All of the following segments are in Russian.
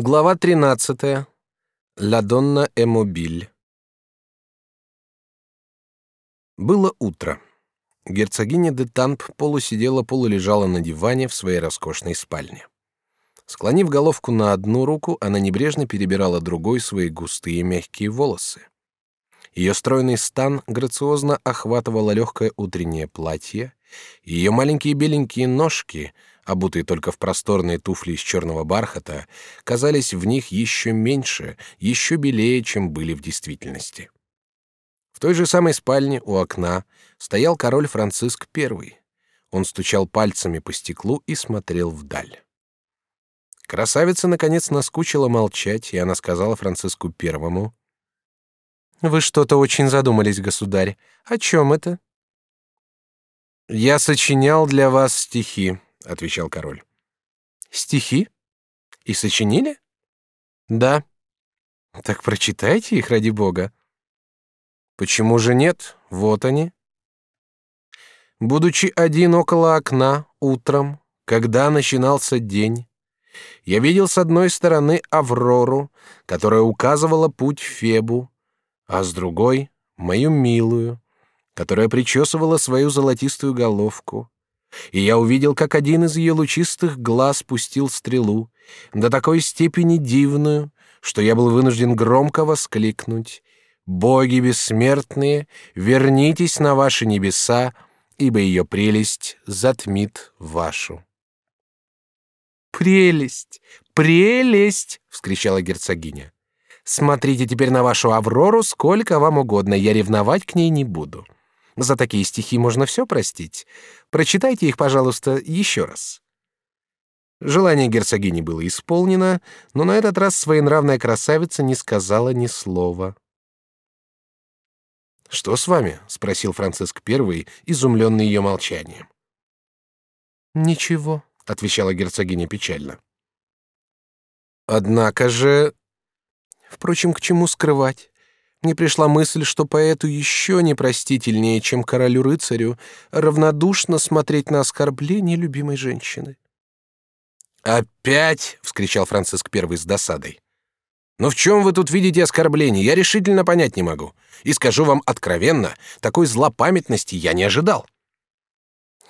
Глава 13. Ла Донна Эмобиль. Было утро. Герцогиня де Тамп полусидела, полулежала на диване в своей роскошной спальне. Склонив головку на одну руку, она небрежно перебирала другой свои густые мягкие волосы. Ее стройный стан грациозно охватывало легкое утреннее платье, ее маленькие беленькие ножки — обутые только в просторные туфли из черного бархата, казались в них еще меньше, еще белее, чем были в действительности. В той же самой спальне у окна стоял король Франциск I. Он стучал пальцами по стеклу и смотрел вдаль. Красавица наконец наскучила молчать, и она сказала Франциску Первому: "Вы что-то очень задумались, государь. О чем это?" "Я сочинял для вас стихи", отвечал король. Стихи? И сочинили? Да. Так прочитайте их ради бога. Почему же нет? Вот они. Будучи один около окна утром, когда начинался день, я видел с одной стороны Аврору, которая указывала путь Фебу, а с другой мою милую, которая причесывала свою золотистую головку, и я увидел, как один из ее лучистых глаз пустил стрелу, до такой степени дивную, что я был вынужден громко воскликнуть «Боги бессмертные, вернитесь на ваши небеса, ибо ее прелесть затмит вашу». «Прелесть! Прелесть!» — вскричала герцогиня. «Смотрите теперь на вашу Аврору сколько вам угодно, я ревновать к ней не буду». За такие стихи можно все простить. Прочитайте их, пожалуйста, еще раз. Желание герцогини было исполнено, но на этот раз своенравная красавица не сказала ни слова. Что с вами? – спросил Франциск I, изумленный ее молчанием. Ничего, отвечала герцогиня печально. Однако же, впрочем, к чему скрывать? Мне пришла мысль, что поэту еще непростительнее, чем королю-рыцарю, равнодушно смотреть на оскорбление любимой женщины. «Опять!» — вскричал Франциск I с досадой. «Но в чем вы тут видите оскорбление? Я решительно понять не могу. И скажу вам откровенно, такой злопамятности я не ожидал».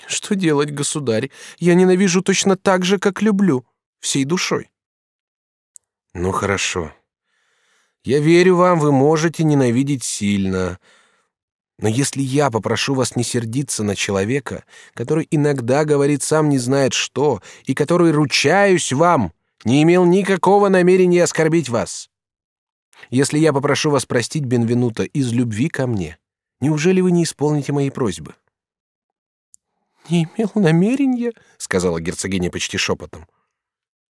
«Что делать, государь? Я ненавижу точно так же, как люблю, всей душой». «Ну хорошо, я верю вам, вы можете ненавидеть сильно. Но если я попрошу вас не сердиться на человека, который иногда говорит сам не знает что, и который, ручаюсь вам, не имел никакого намерения оскорбить вас. Если я попрошу вас простить Бенвенута из любви ко мне, неужели вы не исполните моей просьбы? Не имел намерения, сказала герцогиня почти шепотом.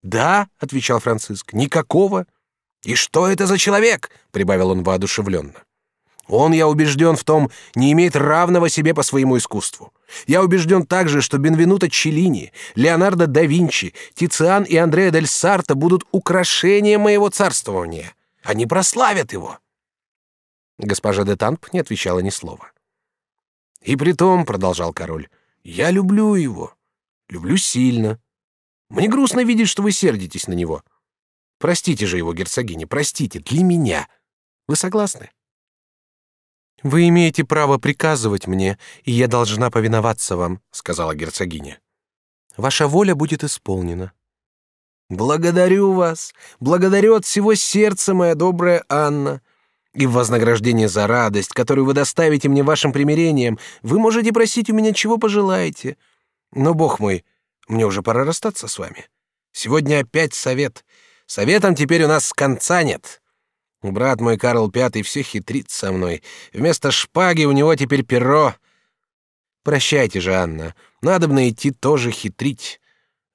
Да, отвечал Франциск, никакого. И что это за человек? прибавил он воодушевленно. Он, я убежден в том, не имеет равного себе по своему искусству. Я убежден также, что Бенвенуто Челлини, Леонардо да Винчи, Тициан и Андреа дель Сарто будут украшением моего царствования. Они прославят его. Госпожа де Тамп не отвечала ни слова. И при том, продолжал король, я люблю его, люблю сильно. Мне грустно видеть, что вы сердитесь на него. Простите же его, герцогиня, простите, для меня. Вы согласны? Вы имеете право приказывать мне, и я должна повиноваться вам, сказала герцогиня. Ваша воля будет исполнена. Благодарю вас, благодарю от всего сердца, моя добрая Анна. И в вознаграждение за радость, которую вы доставите мне вашим примирением, вы можете просить у меня чего пожелаете. Но бог мой, мне уже пора расстаться с вами. Сегодня опять совет. Советом теперь у нас конца нет. Брат мой Карл Пятый все хитрит со мной. Вместо шпаги у него теперь перо. Прощайте же, Анна. Надо бы идти тоже хитрить.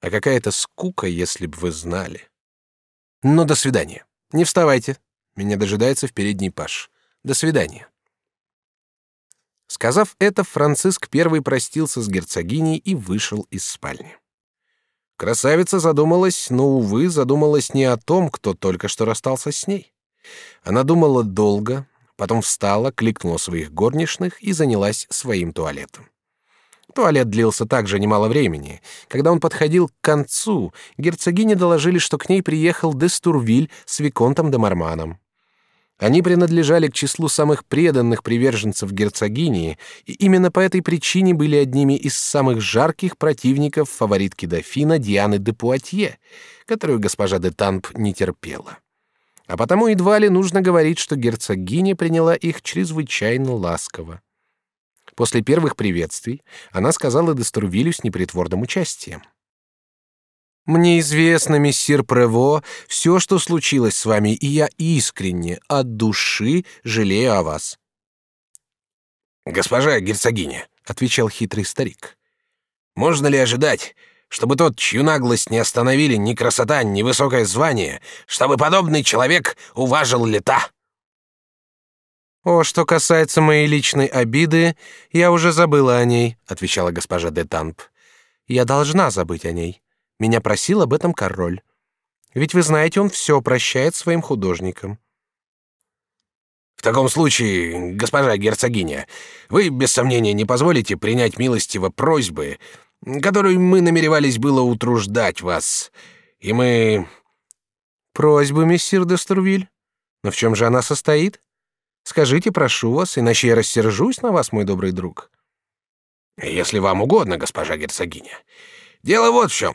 А какая-то скука, если бы вы знали. Ну, до свидания. Не вставайте. Меня дожидается в передней паш. До свидания. Сказав это, Франциск первый простился с герцогиней и вышел из спальни. Красавица задумалась, но, увы, задумалась не о том, кто только что расстался с ней. Она думала долго, потом встала, кликнула своих горничных и занялась своим туалетом. Туалет длился также немало времени. Когда он подходил к концу, герцогине доложили, что к ней приехал де Стурвиль с виконтом де Марманом. Они принадлежали к числу самых преданных приверженцев герцогини, и именно по этой причине были одними из самых жарких противников фаворитки дофина Дианы де Пуатье, которую госпожа де Тамп не терпела. А потому едва ли нужно говорить, что герцогиня приняла их чрезвычайно ласково. После первых приветствий она сказала Деструвилю с непритворным участием. «Мне известно, мессир Прево, все, что случилось с вами, и я искренне, от души жалею о вас». «Госпожа герцогиня», — отвечал хитрый старик, — «можно ли ожидать, чтобы тот, чью наглость не остановили ни красота, ни высокое звание, чтобы подобный человек уважил лета?» «О, что касается моей личной обиды, я уже забыла о ней», — отвечала госпожа де Тамп. «Я должна забыть о ней. Меня просил об этом король. Ведь вы знаете, он все прощает своим художникам». «В таком случае, госпожа герцогиня, вы, без сомнения, не позволите принять милостиво просьбы, которую мы намеревались было утруждать вас, и мы...» «Просьбы, мессир де Стурвиль? Но в чем же она состоит?» Скажите, прошу вас, иначе я рассержусь на вас, мой добрый друг. Если вам угодно, госпожа герцогиня. Дело вот в чем.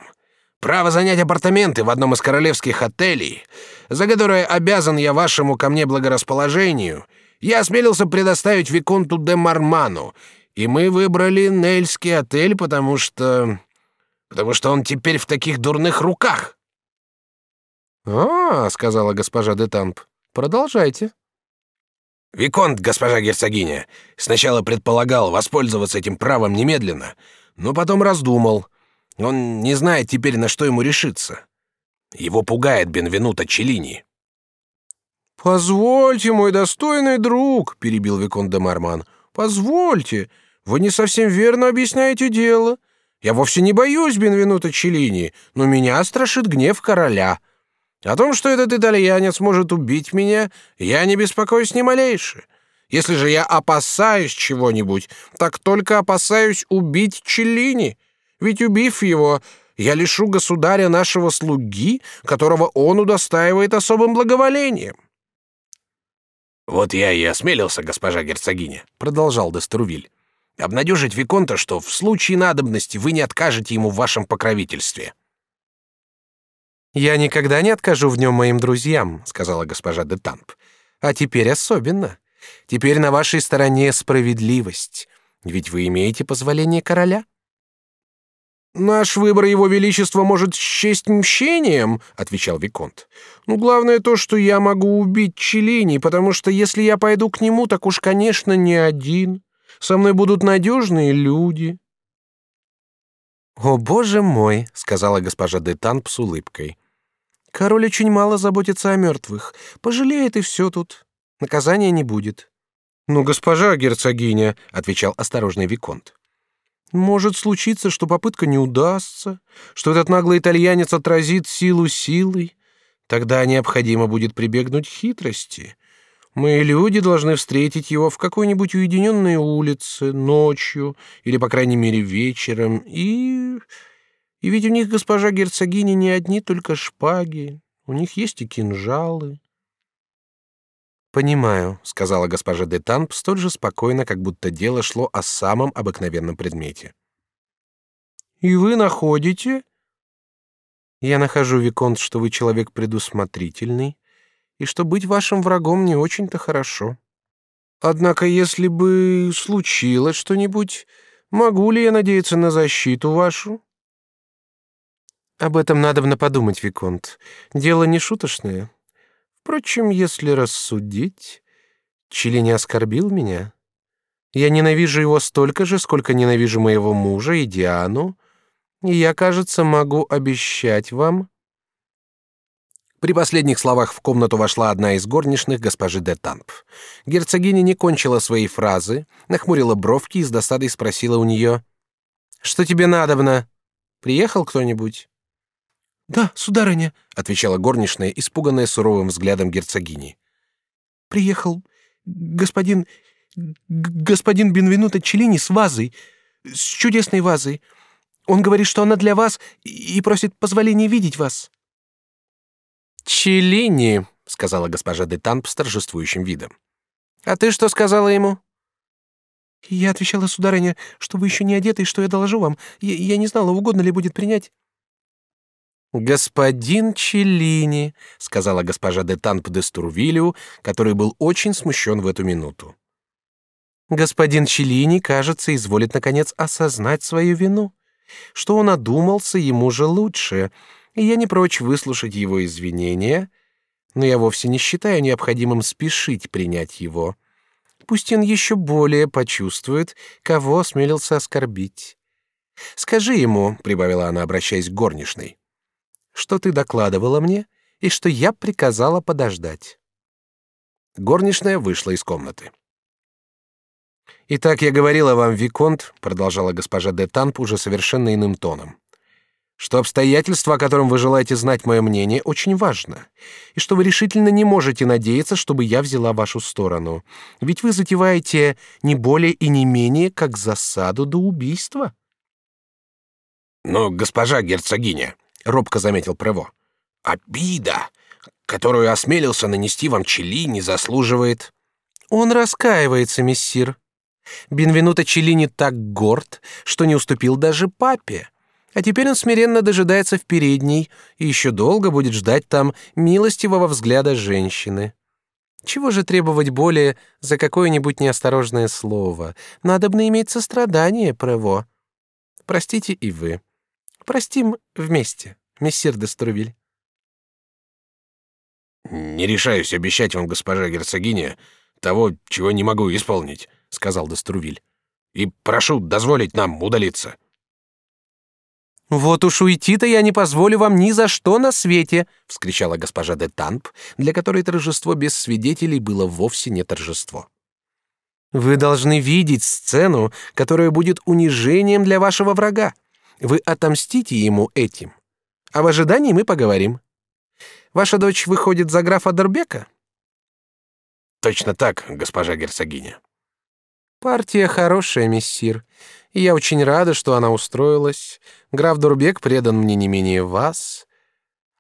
Право занять апартаменты в одном из королевских отелей, за которое обязан я вашему ко мне благорасположению, я осмелился предоставить виконту де Марману, и мы выбрали Нельский отель, потому что... потому что он теперь в таких дурных руках. «А, — сказала госпожа де Тамп, — продолжайте». Виконт, госпожа герцогиня, сначала предполагал воспользоваться этим правом немедленно, но потом раздумал. Он не знает теперь, на что ему решиться. Его пугает Бенвенуто Челлини. «Позвольте, мой достойный друг», — перебил Виконт де Марман, — «позвольте, вы не совсем верно объясняете дело. Я вовсе не боюсь Бенвенуто Челлини, но меня страшит гнев короля. О том, что этот итальянец может убить меня, я не беспокоюсь ни малейше. Если же я опасаюсь чего-нибудь, так только опасаюсь убить Челлини. Ведь убив его, я лишу государя нашего слуги, которого он удостаивает особым благоволением. Вот я и осмелился, госпожа герцогиня, продолжал Деструвиль, обнадежить виконта, что в случае надобности вы не откажете ему в вашем покровительстве. «Я никогда не откажу в нем моим друзьям», — сказала госпожа де Тамп. «А теперь особенно. Теперь на вашей стороне справедливость. Ведь вы имеете позволение короля». «Наш выбор его величества может счесть мщением», — отвечал Виконт. «Ну, главное то, что я могу убить Челини, потому что если я пойду к нему, так уж, конечно, не один. Со мной будут надежные люди». «О, боже мой!» — сказала госпожа де Танп с улыбкой. «Король очень мало заботится о мертвых. Пожалеет и все тут. Наказания не будет». «Ну, госпожа герцогиня», — отвечал осторожный Виконт. «Может случиться, что попытка не удастся, что этот наглый итальянец отразит силу силой. Тогда необходимо будет прибегнуть к хитрости. Мы, люди, должны встретить его в какой-нибудь уединенной улице, ночью или, по крайней мере, вечером, и... И ведь у них, госпожа герцогиня, не одни только шпаги, у них есть и кинжалы. «Понимаю», — сказала госпожа де Тамп столь же спокойно, как будто дело шло о самом обыкновенном предмете. «И вы находите?» «Я нахожу, Виконт, что вы человек предусмотрительный, и что быть вашим врагом не очень-то хорошо. Однако, если бы случилось что-нибудь, могу ли я надеяться на защиту вашу? Об этом надо бы подумать, виконт. Дело не шуточное. Впрочем, если рассудить, Чили не оскорбил меня. Я ненавижу его столько же, сколько ненавижу моего мужа и Диану, и я, кажется, могу обещать вам, при последних словах в комнату вошла одна из горничных госпожи де Тамп. Герцогиня не кончила своей фразы, нахмурила бровки и с досадой спросила у нее: "Что тебе надобно? Приехал кто-нибудь?" "Да, сударыня", отвечала горничная, испуганная суровым взглядом герцогини. "Приехал господин господин Бенвенуто Челлини с вазой. с чудесной вазой. Он говорит, что она для вас и просит позволения видеть вас». «Челлини», — сказала госпожа де Тамп с торжествующим видом. «А ты что сказала ему?» «Я отвечала, сударыня, что вы еще не одеты и что я доложу вам. Я, я не знала, угодно ли будет принять». «Господин Челлини», — сказала госпожа де Тамп де Стурвилю, который был очень смущен в эту минуту. «Господин Челлини, кажется, изволит, наконец, осознать свою вину. Что он одумался, ему же лучше, и я не прочь выслушать его извинения, но я вовсе не считаю необходимым спешить принять его. Пусть он еще более почувствует, кого осмелился оскорбить. Скажи ему, прибавила она, обращаясь к горничной, что ты докладывала мне и что я приказала подождать. Горничная вышла из комнаты. Итак, я говорила вам, виконт, продолжала госпожа де Танп уже совершенно иным тоном что обстоятельство, о котором вы желаете знать мое мнение, очень важно, и что вы решительно не можете надеяться, чтобы я взяла вашу сторону, ведь вы затеваете не более и не менее, как засаду до убийства. Но, госпожа герцогиня, робко заметил Прево, обида, которую осмелился нанести вам Челини, заслуживает. Он раскаивается, мессир. Бенвенуто Челини так горд, что не уступил даже папе. А теперь он смиренно дожидается в передней и еще долго будет ждать там милостивого взгляда женщины. Чего же требовать более за какое-нибудь неосторожное слово? Надобно иметь сострадание, Прево. Простите и вы. Простим вместе, мессир де Струвиль. Не решаюсь обещать вам, госпожа герцогиня, того, чего не могу исполнить, сказал де Струвиль. И прошу дозволить нам удалиться. Вот уж уйти-то я не позволю вам ни за что на свете, вскричала госпожа де Тамп, для которой торжество без свидетелей было вовсе не торжество. Вы должны видеть сцену, которая будет унижением для вашего врага. Вы отомстите ему этим. А в ожидании мы поговорим. Ваша дочь выходит за графа Дербека? Точно так, госпожа герцогиня. Партия хорошая, мессир и я очень рада, что она устроилась. Граф Дурбек предан мне не менее вас.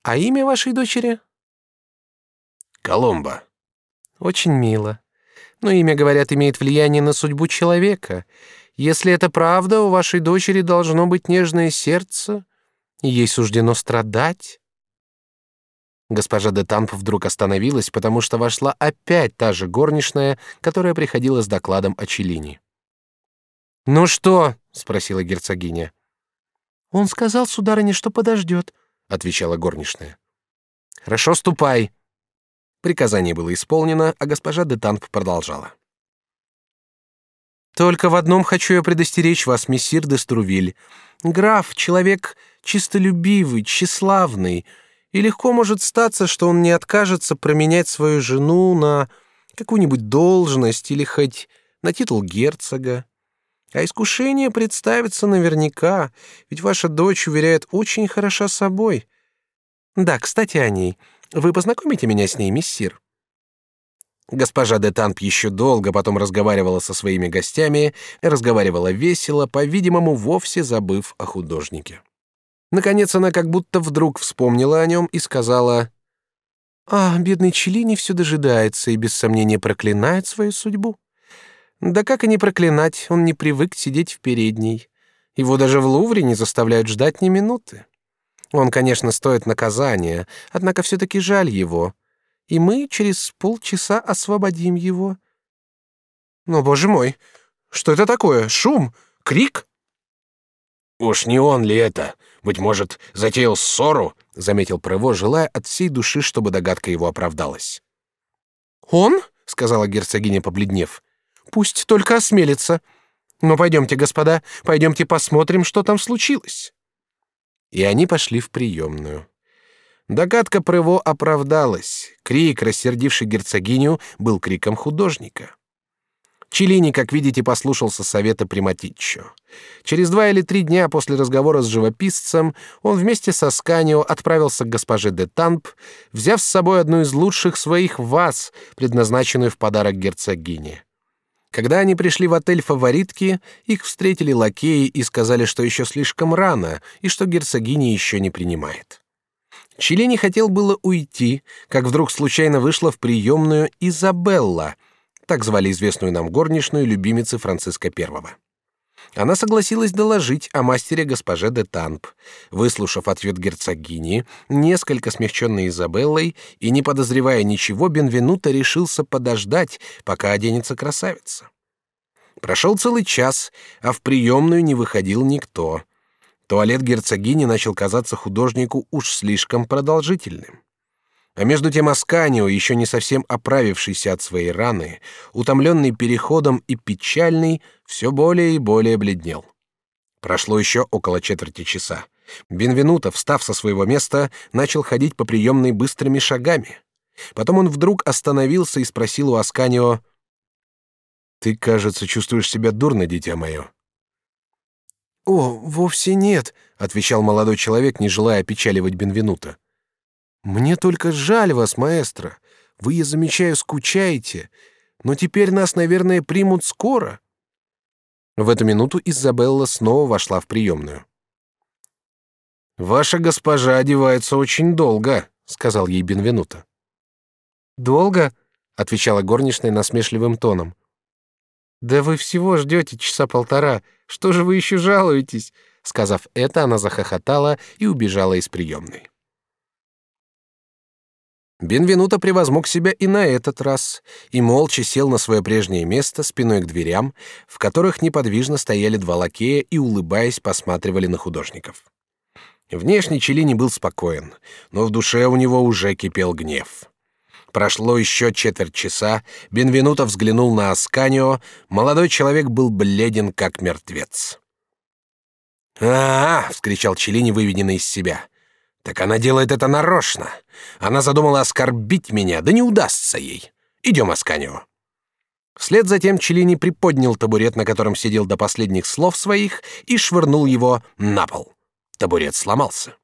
А имя вашей дочери? Коломба. Очень мило. Но имя, говорят, имеет влияние на судьбу человека. Если это правда, у вашей дочери должно быть нежное сердце, и ей суждено страдать. Госпожа де Тамп вдруг остановилась, потому что вошла опять та же горничная, которая приходила с докладом о Челине. Ну что? спросила герцогиня. Он сказал сударыне, что подождет, отвечала горничная. Хорошо, ступай. Приказание было исполнено, а госпожа де Танп продолжала. Только в одном хочу я предостеречь вас, мессир де Струвиль. Граф человек чистолюбивый, тщеславный, и легко может статься, что он не откажется променять свою жену на какую-нибудь должность или хоть на титул герцога. А искушение представится наверняка, ведь ваша дочь, уверяет, очень хороша собой. Да, кстати, о ней. Вы познакомите меня с ней, миссир?» Госпожа де Танп еще долго потом разговаривала со своими гостями, разговаривала весело, по-видимому, вовсе забыв о художнике. Наконец она как будто вдруг вспомнила о нем и сказала: "А, бедный Челини все дожидается и без сомнения проклинает свою судьбу. Да как и не проклинать, он не привык сидеть в передней. Его даже в Лувре не заставляют ждать ни минуты. Он, конечно, стоит наказания, однако все-таки жаль его. И мы через полчаса освободим его. Но, боже мой, что это такое? Шум? Крик? Уж не он ли это? Быть может, затеял ссору? Заметил Прево, желая от всей души, чтобы догадка его оправдалась. Он? сказала герцогиня, побледнев. Пусть только осмелится. Но пойдемте, господа, пойдемте посмотрим, что там случилось. И они пошли в приемную. Догадка Прево оправдалась. Крик, рассердивший герцогиню, был криком художника. Челини, как видите, послушался совета Приматиччо. Через два или три дня после разговора с живописцем он вместе со Сканио отправился к госпоже де Тамп, взяв с собой одну из лучших своих ваз, предназначенную в подарок герцогине. Когда они пришли в отель фаворитки, их встретили лакеи и сказали, что еще слишком рано и что герцогиня еще не принимает. Челини хотел было уйти, как вдруг случайно вышла в приемную Изабелла, так звали известную нам горничную любимицы Франциска I. Она согласилась доложить о мастере госпоже де Тамп. Выслушав ответ герцогини, несколько смягченный Изабеллой и не подозревая ничего, Бенвенуто решился подождать, пока оденется красавица. Прошел целый час, а в приемную не выходил никто. Туалет герцогини начал казаться художнику уж слишком продолжительным. А между тем Асканио, еще не совсем оправившийся от своей раны, утомленный переходом и печальный, все более и более бледнел. Прошло еще около четверти часа. Бенвенуто, встав со своего места, начал ходить по приемной быстрыми шагами. Потом он вдруг остановился и спросил у Асканио, «Ты, кажется, чувствуешь себя дурно, дитя мое?» «О, вовсе нет», — отвечал молодой человек, не желая опечаливать Бенвенуто. Мне только жаль вас, маэстро. Вы, я замечаю, скучаете. Но теперь нас, наверное, примут скоро. В эту минуту Изабелла снова вошла в приемную. Ваша госпожа одевается очень долго, сказал ей Бенвенуто. Долго? отвечала горничная насмешливым тоном. Да вы всего ждете часа полтора. Что же вы еще жалуетесь? Сказав это, она захохотала и убежала из приемной. Бенвенуто превозмог себя и на этот раз, и молча сел на свое прежнее место спиной к дверям, в которых неподвижно стояли два лакея и, улыбаясь, посматривали на художников. Внешне Челини был спокоен, но в душе у него уже кипел гнев. Прошло еще четверть часа, Бенвенуто взглянул на Асканио, молодой человек был бледен, как мертвец. «А-а-а!» — вскричал Челини, выведенный из себя — так она делает это нарочно. Она задумала оскорбить меня, да не удастся ей. Идем, Асканио. Вслед за тем Челини приподнял табурет, на котором сидел до последних слов своих, и швырнул его на пол. Табурет сломался.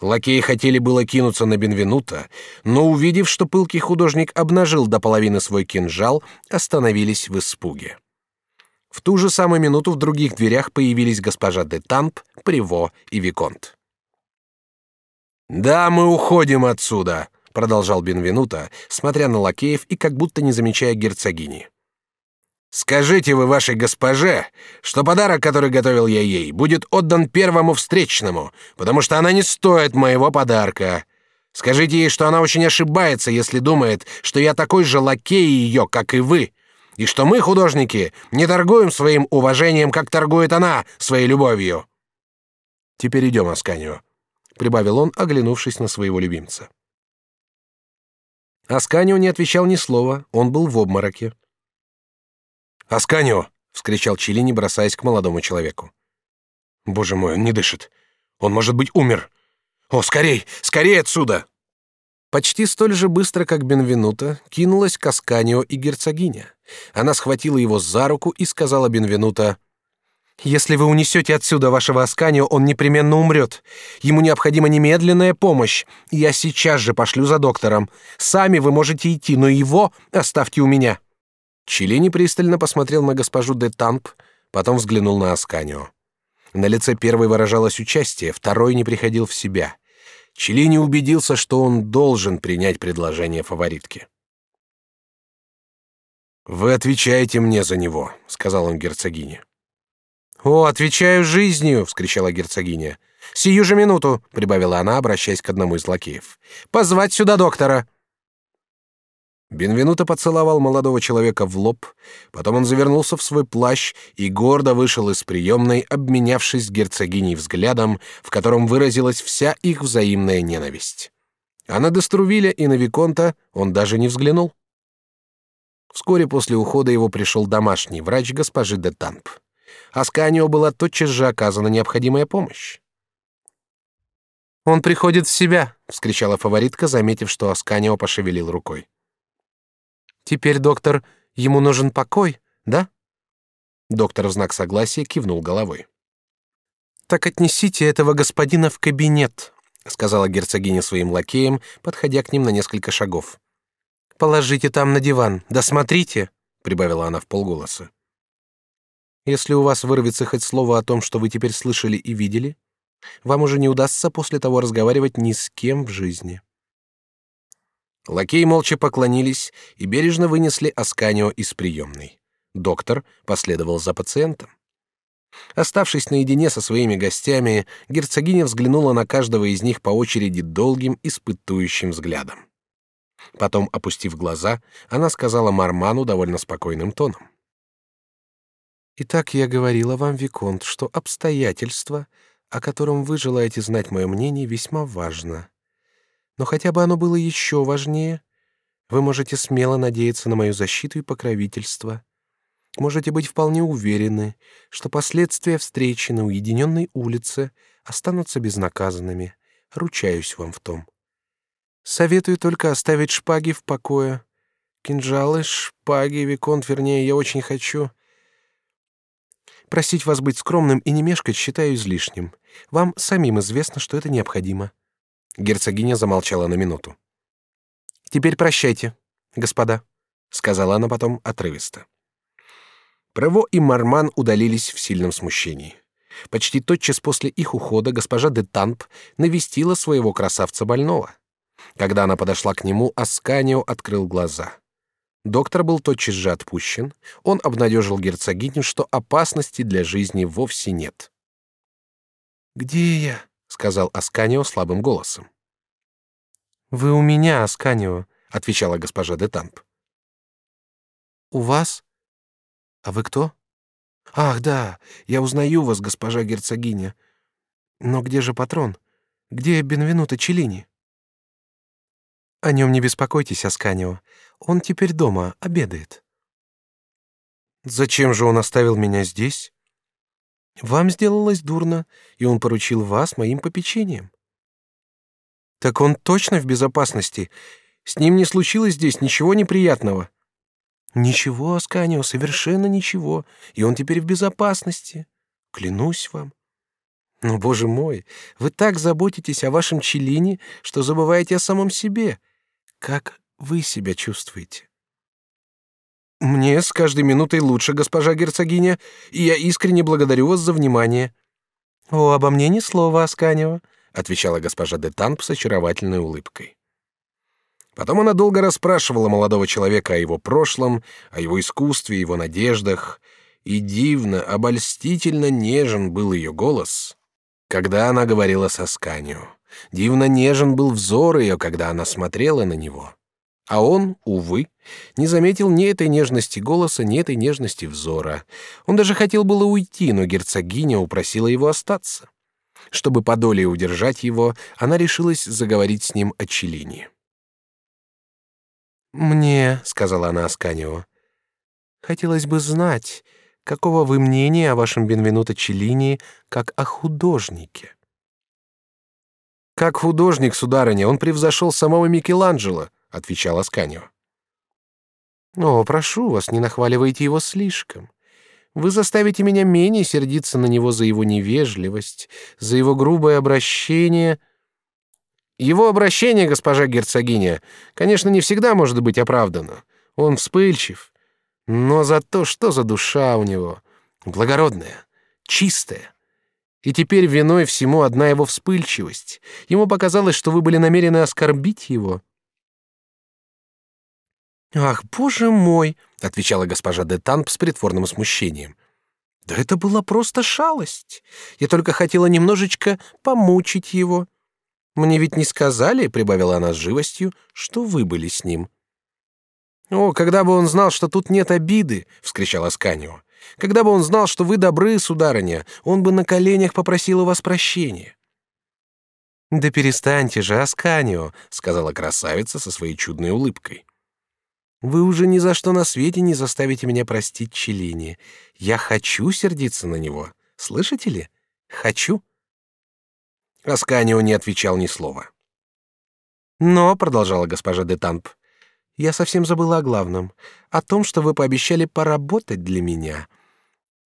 Лакеи хотели было кинуться на Бенвенута, но увидев, что пылкий художник обнажил до половины свой кинжал, остановились в испуге. В ту же самую минуту в других дверях появились госпожа де Тамп, Приво и Виконт. Да, мы уходим отсюда, продолжал Бенвенуто, смотря на лакеев и как будто не замечая герцогини. Скажите вы вашей госпоже, что подарок, который готовил я ей, будет отдан первому встречному, потому что она не стоит моего подарка. Скажите ей, что она очень ошибается, если думает, что я такой же лакей ее, как и вы, и что мы, художники, не торгуем своим уважением, как торгует она своей любовью. Теперь идем, Асканио прибавил он, оглянувшись на своего любимца. Асканио не отвечал ни слова, он был в обмороке. Асканио! вскричал Чилини, бросаясь к молодому человеку. Боже мой, он не дышит. Он может быть умер. О, скорей, скорей отсюда! Почти столь же быстро, как Бенвенуто, кинулась к Асканио и герцогиня. Она схватила его за руку и сказала Бенвенуто: если вы унесете отсюда вашего Асканио, он непременно умрет. Ему необходима немедленная помощь. Я сейчас же пошлю за доктором. Сами вы можете идти, но его оставьте у меня». Челини пристально посмотрел на госпожу де Тамп, потом взглянул на Асканио. На лице первой выражалось участие, второй не приходил в себя. Челини убедился, что он должен принять предложение фаворитки. «Вы отвечаете мне за него», — сказал он герцогине. «О, отвечаю жизнью!» — вскричала герцогиня. «Сию же минуту!» — прибавила она, обращаясь к одному из лакеев. «Позвать сюда доктора!» Бенвенуто поцеловал молодого человека в лоб, потом он завернулся в свой плащ и гордо вышел из приемной, обменявшись герцогиней взглядом, в котором выразилась вся их взаимная ненависть. А на Деструвиля и на Виконта он даже не взглянул. Вскоре после ухода его пришел домашний врач госпожи де Тамп. Асканио была тотчас же оказана необходимая помощь. «Он приходит в себя!» — вскричала фаворитка, заметив, что Асканио пошевелил рукой. «Теперь, доктор, ему нужен покой, да?» Доктор в знак согласия кивнул головой. «Так отнесите этого господина в кабинет», — сказала герцогиня своим лакеям, подходя к ним на несколько шагов. «Положите там на диван, да смотрите, прибавила она вполголоса. Если у вас вырвется хоть слово о том, что вы теперь слышали и видели, вам уже не удастся после того разговаривать ни с кем в жизни. Лакеи молча поклонились и бережно вынесли Асканио из приемной. Доктор последовал за пациентом. Оставшись наедине со своими гостями, герцогиня взглянула на каждого из них по очереди долгим испытующим взглядом. Потом, опустив глаза, она сказала Марману довольно спокойным тоном: Итак, я говорила вам, виконт, что обстоятельство, о котором вы желаете знать мое мнение, весьма важно. Но хотя бы оно было еще важнее, вы можете смело надеяться на мою защиту и покровительство. Можете быть вполне уверены, что последствия встречи на уединенной улице останутся безнаказанными. Ручаюсь вам в том. Советую только оставить шпаги в покое. Кинжалы, шпаги, виконт, вернее, я очень хочу. Просить вас быть скромным и не мешкать считаю излишним. Вам самим известно, что это необходимо. Герцогиня замолчала на минуту. Теперь прощайте, господа, сказала она потом отрывисто. Право и Марман удалились в сильном смущении. Почти тотчас после их ухода госпожа де Тамп навестила своего красавца больного. Когда она подошла к нему, Асканио открыл глаза. Доктор был тотчас же отпущен. Он обнадежил герцогиню, что опасности для жизни вовсе нет. «Где я?» — сказал Асканио слабым голосом. «Вы у меня, Асканио», — отвечала госпожа де Тамп. «У вас? А вы кто?» «Ах, да, я узнаю вас, госпожа герцогиня. Но где же патрон? Где Бенвенуто Челлини?» «О нем не беспокойтесь, Асканио. Он теперь дома, обедает. Зачем же он оставил меня здесь? Вам сделалось дурно, и он поручил вас моим попечением. Так он точно в безопасности. С ним не случилось здесь ничего неприятного. Ничего, Асканио, совершенно ничего, и он теперь в безопасности. Клянусь вам. Но, боже мой, вы так заботитесь о вашем Челине, что забываете о самом себе. Как вы себя чувствуете? Мне с каждой минутой лучше, госпожа герцогиня, и я искренне благодарю вас за внимание. О, обо мне ни слова, Асканева, отвечала госпожа де Танп с очаровательной улыбкой. Потом она долго расспрашивала молодого человека о его прошлом, о его искусстве, его надеждах, и дивно, обольстительно нежен был ее голос, когда она говорила со Асканио. Дивно нежен был взор ее, когда она смотрела на него. А он, увы, не заметил ни этой нежности голоса, ни этой нежности взора. Он даже хотел было уйти, но герцогиня упросила его остаться. Чтобы подолее удержать его, она решилась заговорить с ним о Челине. «Мне», — сказала она Асканио, — «хотелось бы знать, какого вы мнения о вашем Бенвенуто Челлини как о художнике?» «Как художник, сударыня, он превзошел самого Микеланджело», отвечал Асканио. О, прошу вас, не нахваливайте его слишком. Вы заставите меня менее сердиться на него за его невежливость, за его грубое обращение. Его обращение, госпожа герцогиня, конечно, не всегда может быть оправдано. Он вспыльчив, но за то, что за душа у него, благородная, чистая. И теперь виной всему одна его вспыльчивость. Ему показалось, что вы были намерены оскорбить его. Ах, боже мой, отвечала госпожа де Тамп с притворным смущением. Да это была просто шалость. Я только хотела немножечко помучить его. Мне ведь не сказали, прибавила она с живостью, что вы были с ним. О, когда бы он знал, что тут нет обиды, вскричал Асканио. Когда бы он знал, что вы добры, сударыня, он бы на коленях попросил у вас прощения. Да перестаньте же, Асканио, сказала красавица со своей чудной улыбкой. Вы уже ни за что на свете не заставите меня простить Челини. Я хочу сердиться на него. Слышите ли? Хочу. Асканио не отвечал ни слова. Но, продолжала госпожа де Тамп, я совсем забыла о главном, о том, что вы пообещали поработать для меня.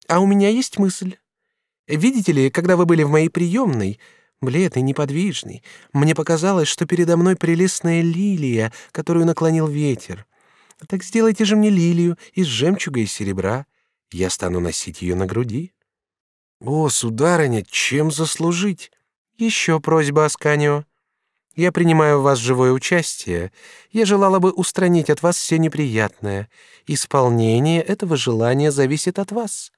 А у меня есть мысль. Видите ли, когда вы были в моей приемной, бледный, неподвижный, мне показалось, что передо мной прелестная лилия, которую наклонил ветер. Так сделайте же мне лилию из жемчуга и серебра. Я стану носить ее на груди. О, сударыня, чем заслужить? Еще просьба Асканио. Я принимаю в вас живое участие. Я желала бы устранить от вас все неприятное. Исполнение этого желания зависит от вас.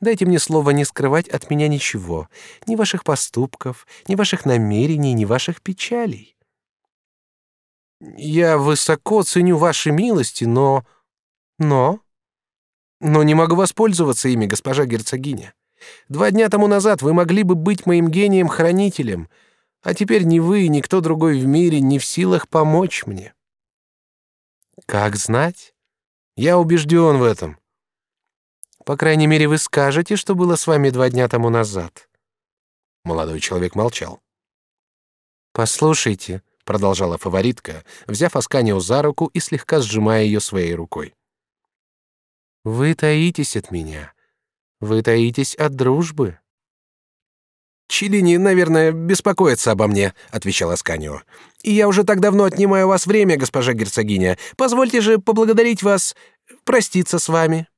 Дайте мне слово не скрывать от меня ничего, ни ваших поступков, ни ваших намерений, ни ваших печалей. Я высоко ценю ваши милости, но... Но... Но не могу воспользоваться ими, госпожа герцогиня. Два дня тому назад вы могли бы быть моим гением-хранителем, а теперь ни вы, ни кто другой в мире не в силах помочь мне. Как знать? Я убежден в этом. По крайней мере, вы скажете, что было с вами два дня тому назад. Молодой человек молчал. Послушайте, продолжала фаворитка, взяв Асканио за руку и слегка сжимая ее своей рукой. Вы таитесь от меня. Вы таитесь от дружбы. Чилини, наверное, беспокоится обо мне, отвечал Асканио. И я уже так давно отнимаю у вас время, госпожа герцогиня. Позвольте же поблагодарить вас, проститься с вами.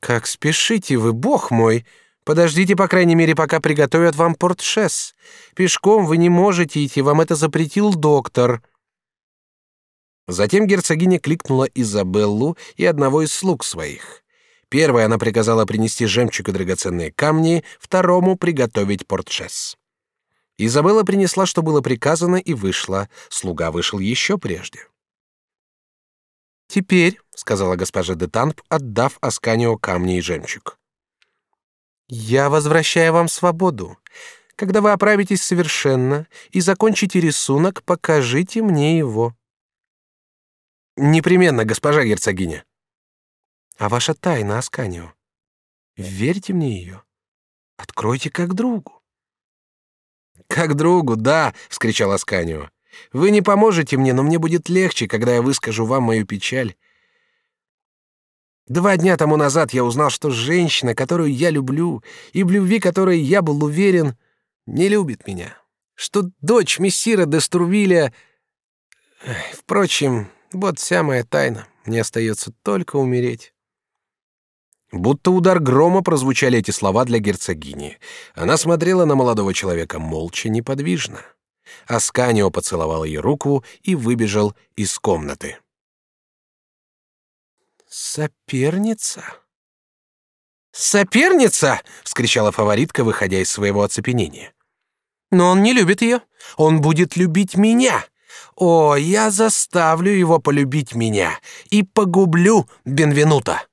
Как спешите вы, бог мой! Подождите, по крайней мере, пока приготовят вам портшес. Пешком вы не можете идти, вам это запретил доктор. Затем герцогиня кликнула Изабеллу и одного из слуг своих. Первой она приказала принести жемчуг и драгоценные камни, второму приготовить портшес. Изабелла принесла, что было приказано, и вышла. Слуга вышел еще прежде. Теперь, сказала госпожа де Танп, отдав Асканио камни и жемчуг. Я возвращаю вам свободу. Когда вы оправитесь совершенно и закончите рисунок, покажите мне его. Непременно, госпожа герцогиня. А ваша тайна, Асканио? Верьте мне ее. Откройте как другу. Как другу, да, вскричал Асканио. Вы не поможете мне, но мне будет легче, когда я выскажу вам мою печаль. Два дня тому назад я узнал, что женщина, которую я люблю, и в любви которой я был уверен, не любит меня. Что дочь мессира де Струвиля... Впрочем, вот вся моя тайна. Мне остается только умереть. Будто удар грома прозвучали эти слова для герцогини. Она смотрела на молодого человека молча, неподвижно. Асканио поцеловал ей руку и выбежал из комнаты. Соперница? Соперница! вскричала фаворитка, выходя из своего оцепенения. Но он не любит ее. Он будет любить меня. О, я заставлю его полюбить меня и погублю Бенвенута.